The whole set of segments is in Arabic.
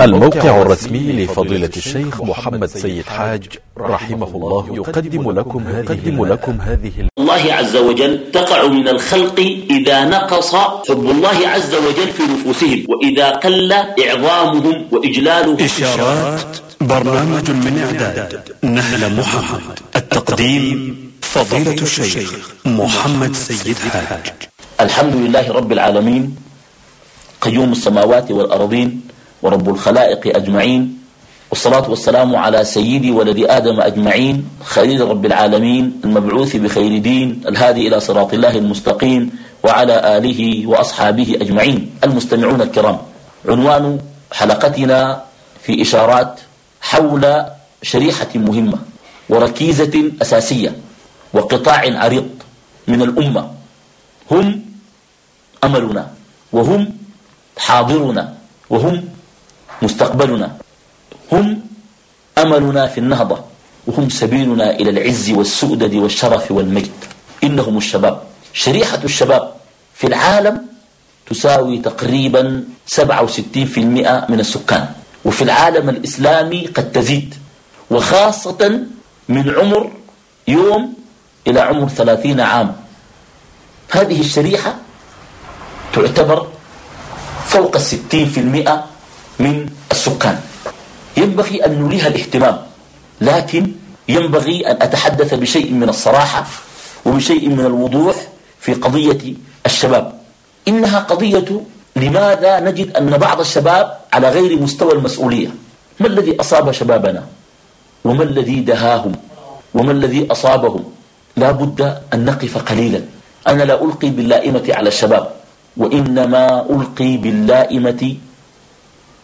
الموقع الرسمي لفضيلة الشيخ محمد سيد حاج رحمه الله يقدم لكم هذه, لكم هذه الله عز وجل تقع من الخلق إذا نقص حب الله عز وجل في نفوسهم وإذا قل إعظامهم وإجلالهم. إشارات برنامج من إعداد نهل محمد. التقديم فضيلة الشيخ محمد سيد حاج. الحمد لله رب العالمين قيوم السماوات والأرضين ورب الخلائق أجمعين والصلاة والسلام على سيدي ولد آدم أجمعين خليل رب العالمين المبعوث بخير دين الهادي إلى صراط الله المستقيم وعلى آله وأصحابه أجمعين. المستمعون الكرام عنوان حلقتنا في إشارات حول شريحة مهمة وركيزة أساسية وقطاع عريض من الأمة. هم أملنا وهم حاضرنا وهم مستقبلنا. هم أملنا في النهضة وهم سبيلنا إلى العز والسؤدد والشرف والمجد. إنهم الشباب. شريحة الشباب في العالم تساوي تقريبا 67% من السكان وفي العالم الإسلامي قد تزيد وخاصة من عمر يوم إلى عمر ثلاثين عام. هذه الشريحة تعتبر فوق الستين في المئة من السكان. ينبغي أن نوليها الاهتمام لكن ينبغي أن أتحدث بشيء من الصراحة وبشيء من الوضوح في قضية الشباب. إنها قضية لماذا نجد أن بعض الشباب على غير مستوى المسؤولية؟ ما الذي أصاب شبابنا؟ وما الذي دهاهم؟ وما الذي أصابهم؟ لا بد أن نقف قليلا. أنا لا ألقي باللائمة على الشباب وإنما ألقي باللائمة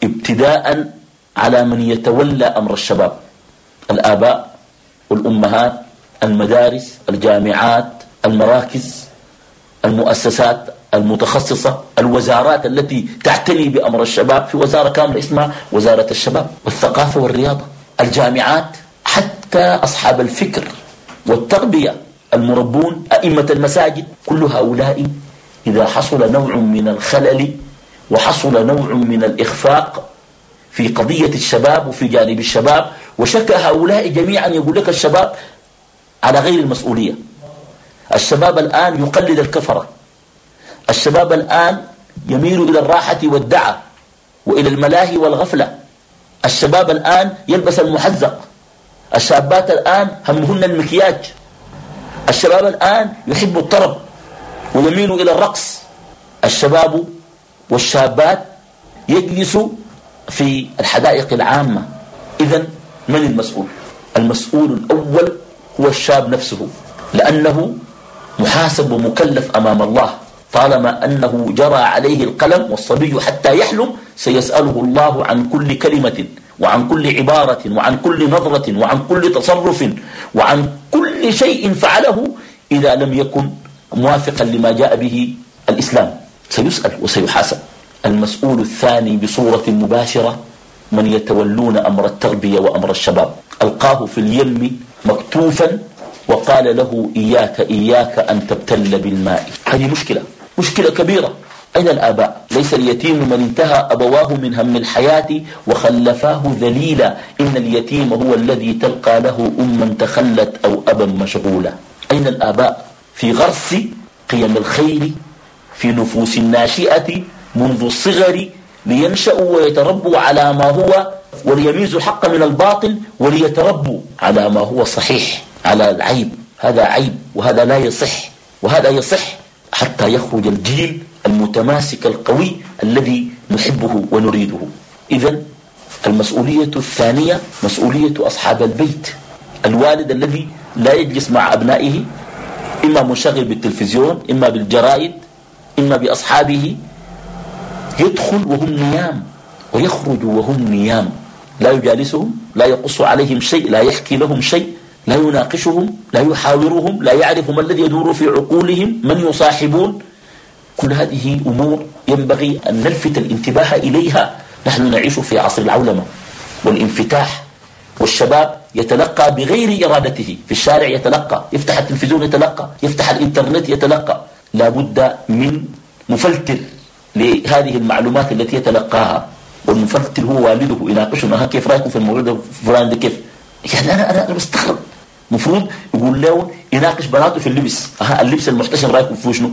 ابتداء على من يتولى أمر الشباب. الآباء والأمهات المدارس الجامعات المراكز المؤسسات المتخصصة الوزارات التي تعتني بأمر الشباب في وزارة كاملة اسمها وزارة الشباب والثقافة والرياضة الجامعات حتى أصحاب الفكر والتربية المربون أئمة المساجد كل هؤلاء إذا حصل نوع من الخلل وحصل نوع من الإخفاق في قضية الشباب وفي جانب الشباب وشك هؤلاء جميعا يقول لك الشباب على غير المسؤولية. الشباب الآن يقلد الكفرة. الشباب الآن يميل إلى الراحة والدعة وإلى الملاهي والغفلة. الشباب الآن يلبس المحزق الشابات الآن همهن المكياج. الشباب الآن يحب الطرب ويميل إلى الرقص. الشباب والشابات يجلسوا في الحدائق العامة. إذا من المسؤول؟ المسؤول الأول هو الشاب نفسه لأنه محاسب ومكلف أمام الله. طالما أنه جرى عليه القلم والصبي حتى يحلم سيسأله الله عن كل كلمة وعن كل عبارة وعن كل نظرة وعن كل تصرف وعن كل شيء فعله إذا لم يكن موافقا لما جاء به الإسلام. سيسأل وسيحاسب. المسؤول الثاني بصورة مباشرة من يتولون أمر التربية وأمر الشباب. ألقاه في اليم مكتوفا وقال له إياك إياك أن تبتل بالماء. هذه مشكلة مشكلة كبيرة. أين الآباء؟ ليس اليتيم من انتهى أبواه من هم الحياة وخلفاه ذليلا. إن اليتيم هو الذي تلقى له أما تخلت أو أبا مشغولا. أين الآباء؟ في غرس قيم الخير في نفوس الناشئة منذ الصغر لينشأوا ويتربوا على ما هو وليميزوا الحق من الباطل وليتربوا على ما هو صحيح على العيب. هذا عيب وهذا لا يصح وهذا يصح حتى يخرج الجيل المتماسك القوي الذي نحبه ونريده. إذا المسؤولية الثانية مسؤولية أصحاب البيت. الوالد الذي لا يجلس مع أبنائه إما منشغل بالتلفزيون إما بالجرائد إما بأصحابه يدخل وهم نيام ويخرج وهم نيام. لا يجالسهم لا يقص عليهم شيء لا يحكي لهم شيء لا يناقشهم لا يحاورهم لا يعرف ما الذي يدور في عقولهم من يصاحبون. كل هذه أمور ينبغي أن نلفت الانتباه إليها. نحن نعيش في عصر العولمة والانفتاح والشباب يتلقى بغير إرادته. في الشارع يتلقى يفتح التلفزيون يتلقى يفتح الإنترنت يتلقى. لا بد من مفلتر لهذه المعلومات التي يتلقاها. والمفكر هو والده يناقشه ها كيف رأيكم في الموضوع فلان كيف؟ يعني أنا أنا أنا بستغرب. المفروض يقول له يناقش بناته في اللبس. ها اللبس المحتشم رأيكم فيه شنو؟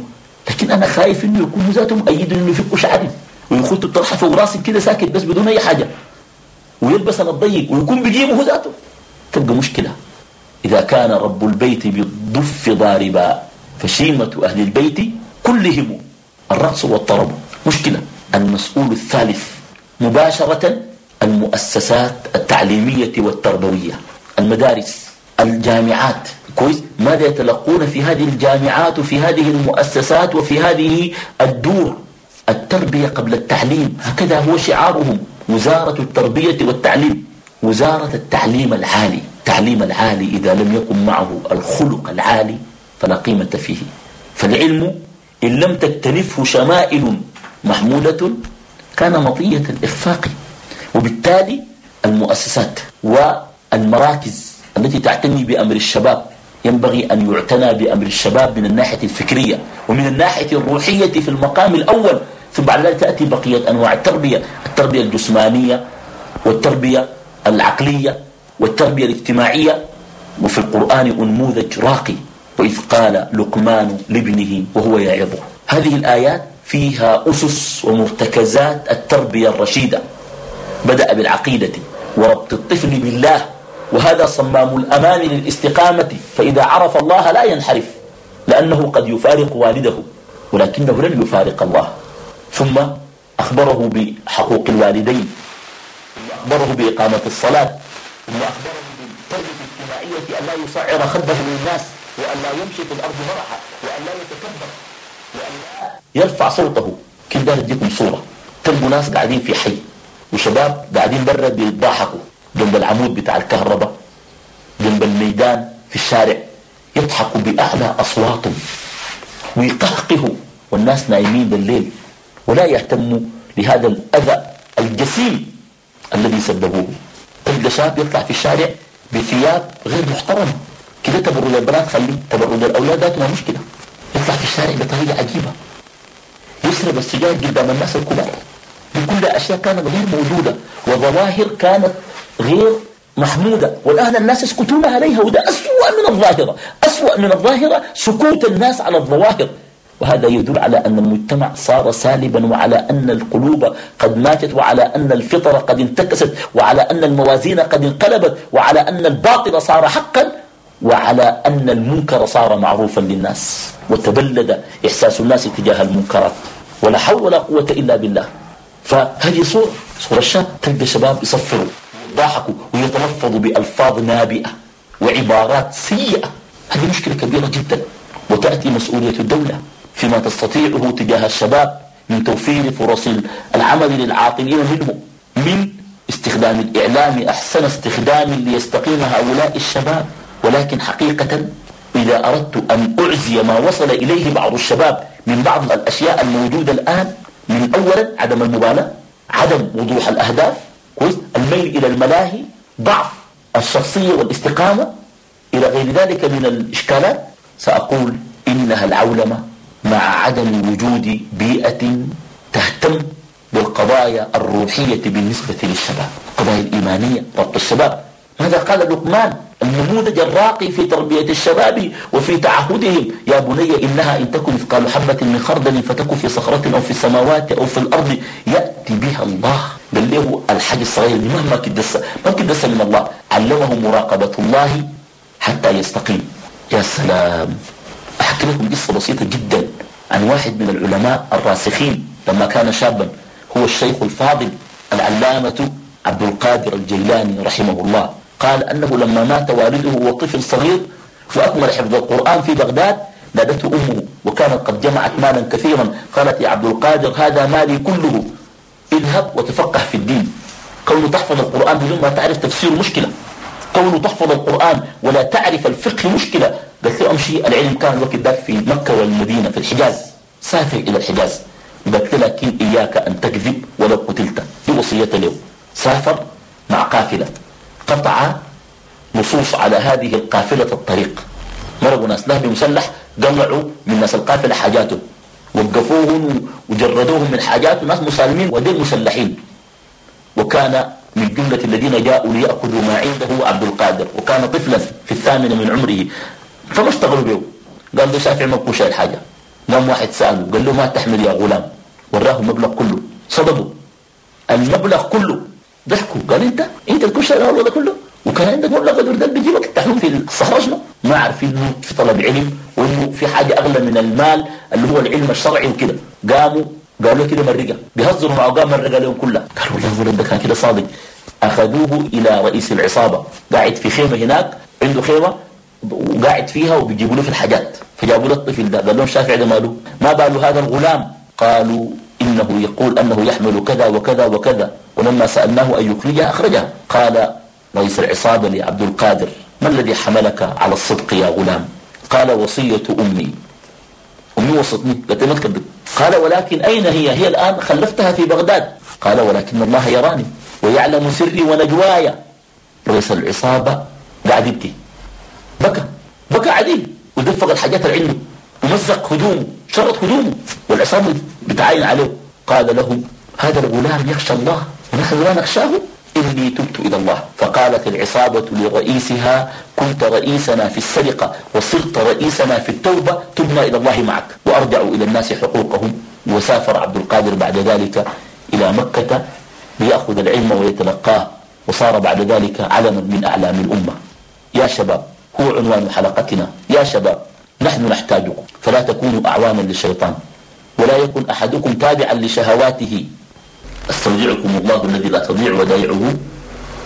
لكن أنا خايف إنه يكون ذاته مؤيد إنه يفكوا شعري ويخط الطرحه فوق راسي كده ساكت بس بدون أي حاجة. ويلبس أنا الضيق ويكون بجيبه ذاته. تبقى مشكلة. إذا كان رب البيت بالضف ضاربا فشيمة أهل البيت كلهم الرقص والطرب. مشكلة المسؤول الثالث مباشرة المؤسسات التعليمية والتربوية. المدارس الجامعات. كويس؟ ماذا يتلقون في هذه الجامعات وفي هذه المؤسسات وفي هذه الدور؟ التربية قبل التعليم. هكذا هو شعارهم. وزارة التربية والتعليم. وزارة التعليم العالي. التعليم العالي إذا لم يكن معه الخلق العالي فلا قيمة فيه. فالعلم إن لم تكتنفه شمائل محمودة كان مطية الإخفاق وبالتالي المؤسسات والمراكز التي تعتني بأمر الشباب ينبغي أن يعتنى بأمر الشباب من الناحية الفكرية ومن الناحية الروحية في المقام الأول. ثم بعد ذلك تأتي بقية أنواع التربية التربية الجسمانية والتربية العقلية والتربية الاجتماعية. وفي القرآن أنموذج راقي. وإذ قال لقمان لابنه وهو يعظه. هذه الآيات فيها أسس ومرتكزات التربية الرشيدة. بدأ بالعقيدة وربط الطفل بالله وهذا صمام الأمان للاستقامة. فإذا عرف الله لا ينحرف لأنه قد يفارق والده ولكنه لن يفارق الله. ثم أخبره بحقوق الوالدين أخبره بإقامة الصلاة ثم أخبره بالتربية الاجتماعية أن لا يصعر خده للناس. وأن لا يمشي في الأرض مرحا وأن لا يتكبر وأن لا يرفع صوته. كده أديكم صورة. تلقوا ناس قاعدين في حي وشباب قاعدين برا بيضحكوا. جنب العمود بتاع الكهرباء جنب الميدان في الشارع يضحكوا بأعلى أصواتهم. ويقهقهوا. والناس نايمين بالليل. ولا يهتموا لهذا الأذى الجسيم الذي سببوه. تلقى شاب يطلع في الشارع بثياب غير محترمة كده تبرد البنات خليه تبرد الأولاد ذاته مشكلة. يطلع في الشارع بطريقة عجيبة. يسرب السجاير قدام الناس الكبار. بكل أشياء كانت غير موجودة وظواهر كانت غير محمودة. والآن الناس يسكتون عليها وده أسوأ من الظاهرة. أسوأ من الظاهرة سكوت الناس على الظواهر. وهذا يدل على أن المجتمع صار سالبا وعلى أن القلوب قد ماتت وعلى أن الفطر قد انتكست وعلى أن الموازين قد انقلبت وعلى أن الباطل صار حقا. وعلى أن المنكر صار معروفا للناس وتبلد إحساس الناس تجاه المنكرات ولا حول ولا قوة إلا بالله. فهذه صورة صورة الشاب تلقى شباب يصفروا ويضحكوا ويتلفظوا بألفاظ نابئة وعبارات سيئة. هذه مشكلة كبيرة جدا وتأتي مسؤولية الدولة فيما تستطيعه تجاه الشباب من توفير فرص العمل للعاطلين منه من استخدام الإعلام أحسن استخدام ليستقيم هؤلاء الشباب. ولكن حقيقة إذا أردت أن أعزي ما وصل إليه بعض الشباب من بعض الأشياء الموجودة الآن من أولا عدم المبالاة عدم وضوح الأهداف كويس؟ الميل إلى الملاهي ضعف الشخصية والاستقامة إلى غير ذلك من الإشكالات. سأقول إنها العولمة مع عدم وجود بيئة تهتم بالقضايا الروحية بالنسبة للشباب القضايا الإيمانية ربط الشباب. ماذا قال لقمان؟ النموذج الراقي في تربية الشباب وفي تعهدهم. يا بني إنها إن تكن مثقال حبة من خردل فتكن في صخرة أو في السماوات أو في الأرض يأتي بها الله. بل له الحاج الصغير مهما كدس ما كدس من الله. علمه مراقبة الله حتى يستقيم. يا سلام. أحكي لكم قصة بسيطة جدا عن واحد من العلماء الراسخين لما كان شابا. هو الشيخ الفاضل العلامة عبد القادر الجيلاني رحمه الله. قال أنه لما مات والده وهو طفل صغير وأكمل حفظ القرآن في بغداد نادته أمه وكانت قد جمعت مالا كثيرا. قالت يا عبد القادر هذا مالي كله. اذهب وتفقه في الدين. كونه تحفظ القرآن بدون ما تعرف تفسير مشكلة. كونه تحفظ القرآن ولا تعرف الفقه مشكلة. قالت له أمشي العلم كان الوقت ذاك في مكة والمدينة في الحجاز. سافر إلى الحجاز. قالت له لكن إياك أن تكذب ولو قتلت. دي وصية له. سافر مع قافلة. قطع نصوص على هذه القافلة الطريق. مرقوا ناس له بمسلح قلعوا من ناس القافلة حاجاتهم وقفوهم وجردوهم من حاجات ناس مسالمين ودين مسلحين. وكان من جملة الذين جاءوا ليأخذوا ما عنده عبد القادر. وكان طفلا في الثامنة من عمره. فما اشتغلوا به؟ قال له شافع ما شايل حاجة. قام واحد سأله قال له ما تحمل يا غلام؟ وراه المبلغ كله. صدقوا. المبلغ كله ضحكوا. قال انت انت تكون شايل هذا كله؟ وكان عندك مبلغ قدر ده بيجيبك التحليل في الصحراء ما عارفين إنه في طلب علم وإنه في حاجة أغلى من المال اللي هو العلم الشرعي وكده. قاموا قالوا كده مرقة. بيهزروا معه قام مرقة لهم كلها. قالوا والله الولد ده كان كده صادق. أخذوه إلى رئيس العصابة. قاعد في خيمة هناك عنده خيمة وقاعد فيها وبيجيبوا له في الحاجات. فجابوا له الطفل ده. قال لهم شافع ده ماله؟ ما بال هذا الغلام؟ قالوا إنه يقول أنه يحمل كذا وكذا وكذا. ولما سألناه أن يخرجها أخرجها قال رئيس العصابة لعبد القادر. ما الذي حملك على الصدق يا غلام؟ قال وصية أمي. أمي وصتني قلت ما تكذب قال ولكن أين هي؟ هي الآن خلفتها في بغداد. قال ولكن الله يراني ويعلم سري ونجواي. رئيس العصابة قاعد يبكي بكى. بكى عديل. ودفق الحاجات اللي عنده ومزق هدومه. شرط هدومه. والعصابة بتعاين عليه. قال له هذا الغلام يخشى الله. ونحن لا نخشاه؟ إني تبت إلى الله. فقالت العصابة لرئيسها كنت رئيسنا في السرقة وصرت رئيسنا في التوبة تبنا إلى الله معك. وأرجعوا إلى الناس حقوقهم. وسافر عبد القادر بعد ذلك إلى مكة ليأخذ العلم ويتلقاه. وصار بعد ذلك علما من أعلام الأمة. يا شباب هو عنوان حلقتنا. يا شباب نحن نحتاجكم. فلا تكونوا أعوانا للشيطان. ولا يكن أحدكم تابعا لشهواته. أستودعكم الله الذي لا تضيع ودائعه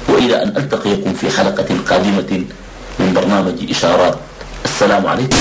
وإلى أن ألتقيكم في حلقة قادمة من برنامج إشارات. السلام عليكم.